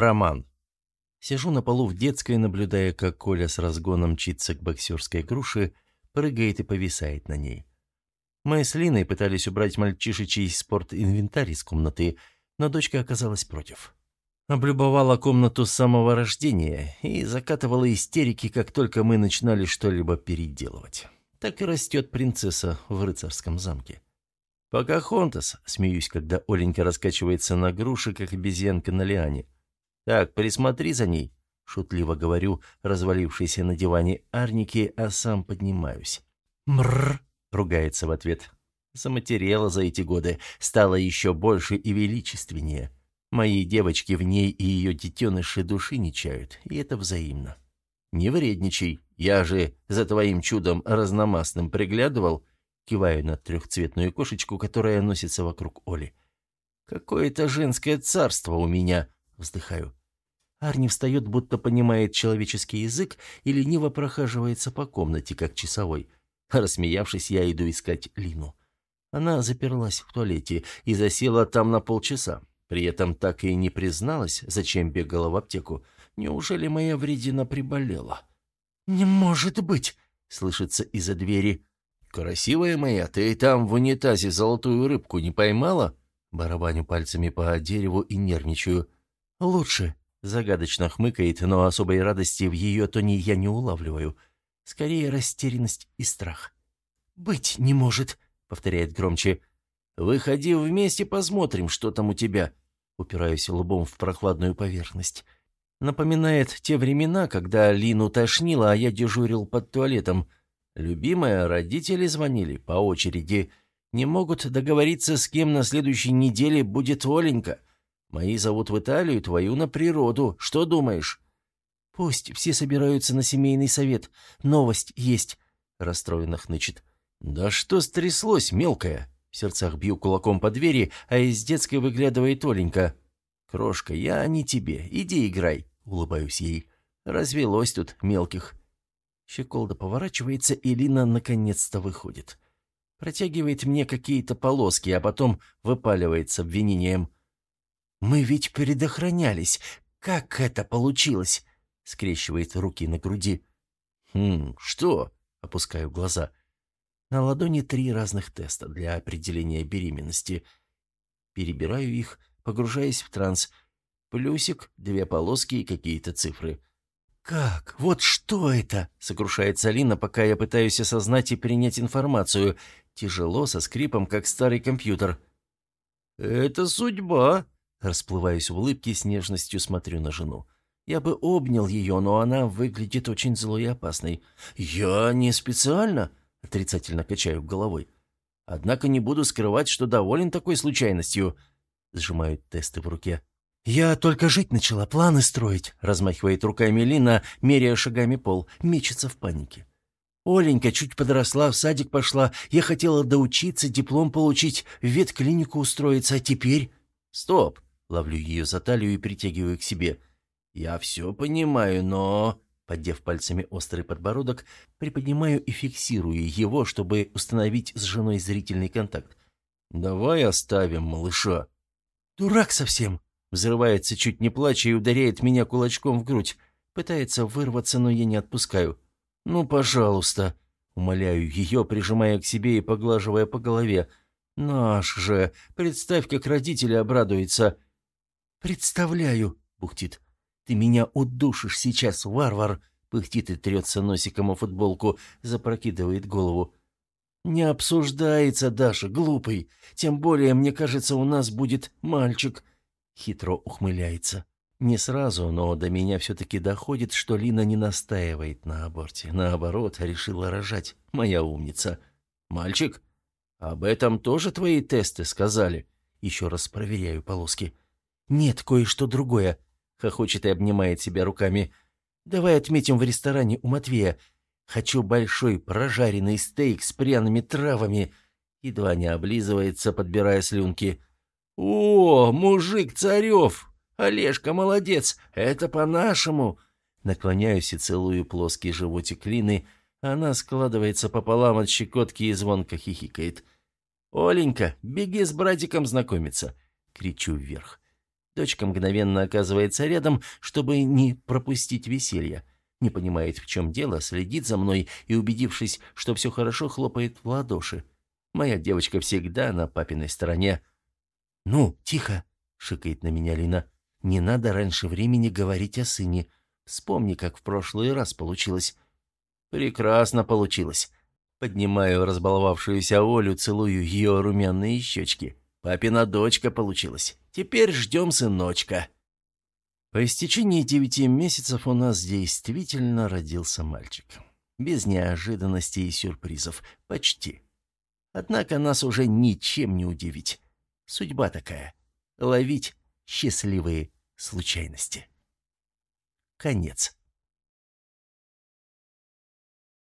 Роман. Сижу на полу в детской, наблюдая, как Коля с разгоном мчится к боксерской груши, прыгает и повисает на ней. Мы с Линой пытались убрать мальчишечий спорт-инвентарь из комнаты, но дочка оказалась против. Облюбовала комнату с самого рождения и закатывала истерики, как только мы начинали что-либо переделывать. Так и растет принцесса в рыцарском замке. «Покахонтас», — смеюсь, когда Оленька раскачивается на груши, как обезьянка на лиане. «Так, присмотри за ней», — шутливо говорю, развалившийся на диване Арники, а сам поднимаюсь. «Мрррр», — ругается в ответ. Заматерела за эти годы, стала еще больше и величественнее. Мои девочки в ней и ее детеныши души не чают, и это взаимно. Не вредничай, я же за твоим чудом разномастным приглядывал, киваю на трехцветную кошечку, которая носится вокруг Оли. Какое-то женское царство у меня, вздыхаю. Арни встает, будто понимает человеческий язык и лениво прохаживается по комнате, как часовой. Рассмеявшись, я иду искать Лину. Она заперлась в туалете и засела там на полчаса. При этом так и не призналась, зачем бегала в аптеку. Неужели моя вредина приболела? «Не может быть!» — слышится из-за двери. «Красивая моя, ты там в унитазе золотую рыбку не поймала?» Барабаню пальцами по дереву и нервничаю. «Лучше», — загадочно хмыкает, но особой радости в ее тоне я не улавливаю. Скорее растерянность и страх. «Быть не может», — повторяет громче. «Выходи вместе, посмотрим, что там у тебя», — упираюсь лбом в прохладную поверхность. Напоминает те времена, когда Лину тошнило, а я дежурил под туалетом. Любимая, родители звонили по очереди. Не могут договориться, с кем на следующей неделе будет Оленька. Мои зовут в Италию, твою на природу. Что думаешь?» «Пусть все собираются на семейный совет. Новость есть», — расстроенно хнычет. «Да что стряслось, мелкая?» В сердцах бью кулаком по двери, а из детской выглядывает Оленька. «Крошка, я не тебе. Иди играй», — улыбаюсь ей. «Развелось тут мелких». Щеколда поворачивается, и Лина наконец-то выходит. Протягивает мне какие-то полоски, а потом выпаливает с обвинением. «Мы ведь предохранялись. Как это получилось?» — скрещивает руки на груди. «Хм, что?» — опускаю глаза. — на ладони три разных теста для определения беременности. Перебираю их, погружаясь в транс. Плюсик, две полоски и какие-то цифры. «Как? Вот что это?» — сокрушается Алина, пока я пытаюсь осознать и принять информацию. Тяжело, со скрипом, как старый компьютер. «Это судьба!» — расплываюсь в улыбке, с нежностью смотрю на жену. Я бы обнял ее, но она выглядит очень злой и опасной. «Я не специально!» Отрицательно качаю головой. Однако не буду скрывать, что доволен такой случайностью. Сжимают тесты в руке. «Я только жить начала, планы строить», — размахивает руками Лина, меряя шагами пол, мечется в панике. «Оленька чуть подросла, в садик пошла. Я хотела доучиться, диплом получить, в ветклинику устроиться, а теперь...» «Стоп!» — ловлю ее за талию и притягиваю к себе. «Я все понимаю, но...» Поддев пальцами острый подбородок, приподнимаю и фиксирую его, чтобы установить с женой зрительный контакт. «Давай оставим малыша». «Дурак совсем!» Взрывается, чуть не плача, и ударяет меня кулачком в грудь. Пытается вырваться, но я не отпускаю. «Ну, пожалуйста!» Умоляю ее, прижимая к себе и поглаживая по голове. «Наш же! Представь, как родители обрадуются!» «Представляю!» — бухтит. «Ты меня удушишь сейчас, варвар!» Пыхтит и трется носиком о футболку, запрокидывает голову. «Не обсуждается, Даша, глупый. Тем более, мне кажется, у нас будет мальчик». Хитро ухмыляется. Не сразу, но до меня все-таки доходит, что Лина не настаивает на аборте. Наоборот, решила рожать. Моя умница. «Мальчик? Об этом тоже твои тесты сказали?» Еще раз проверяю полоски. «Нет, кое-что другое хохочет и обнимает себя руками. «Давай отметим в ресторане у Матвея. Хочу большой прожаренный стейк с пряными травами». Едва не облизывается, подбирая слюнки. «О, мужик Царев! Олежка молодец! Это по-нашему!» Наклоняюсь и целую плоский животик Лины. Она складывается пополам от щекотки и звонко хихикает. «Оленька, беги с братиком знакомиться!» Кричу вверх. Дочка мгновенно оказывается рядом, чтобы не пропустить веселье. Не понимает, в чем дело, следит за мной и, убедившись, что все хорошо, хлопает в ладоши. Моя девочка всегда на папиной стороне. «Ну, тихо!» — шикает на меня Лина. «Не надо раньше времени говорить о сыне. Вспомни, как в прошлый раз получилось». «Прекрасно получилось». Поднимаю разбаловавшуюся Олю, целую ее румяные щечки. Папина дочка получилась. Теперь ждем сыночка. По истечении девяти месяцев у нас действительно родился мальчик. Без неожиданностей и сюрпризов. Почти. Однако нас уже ничем не удивить. Судьба такая. Ловить счастливые случайности. Конец.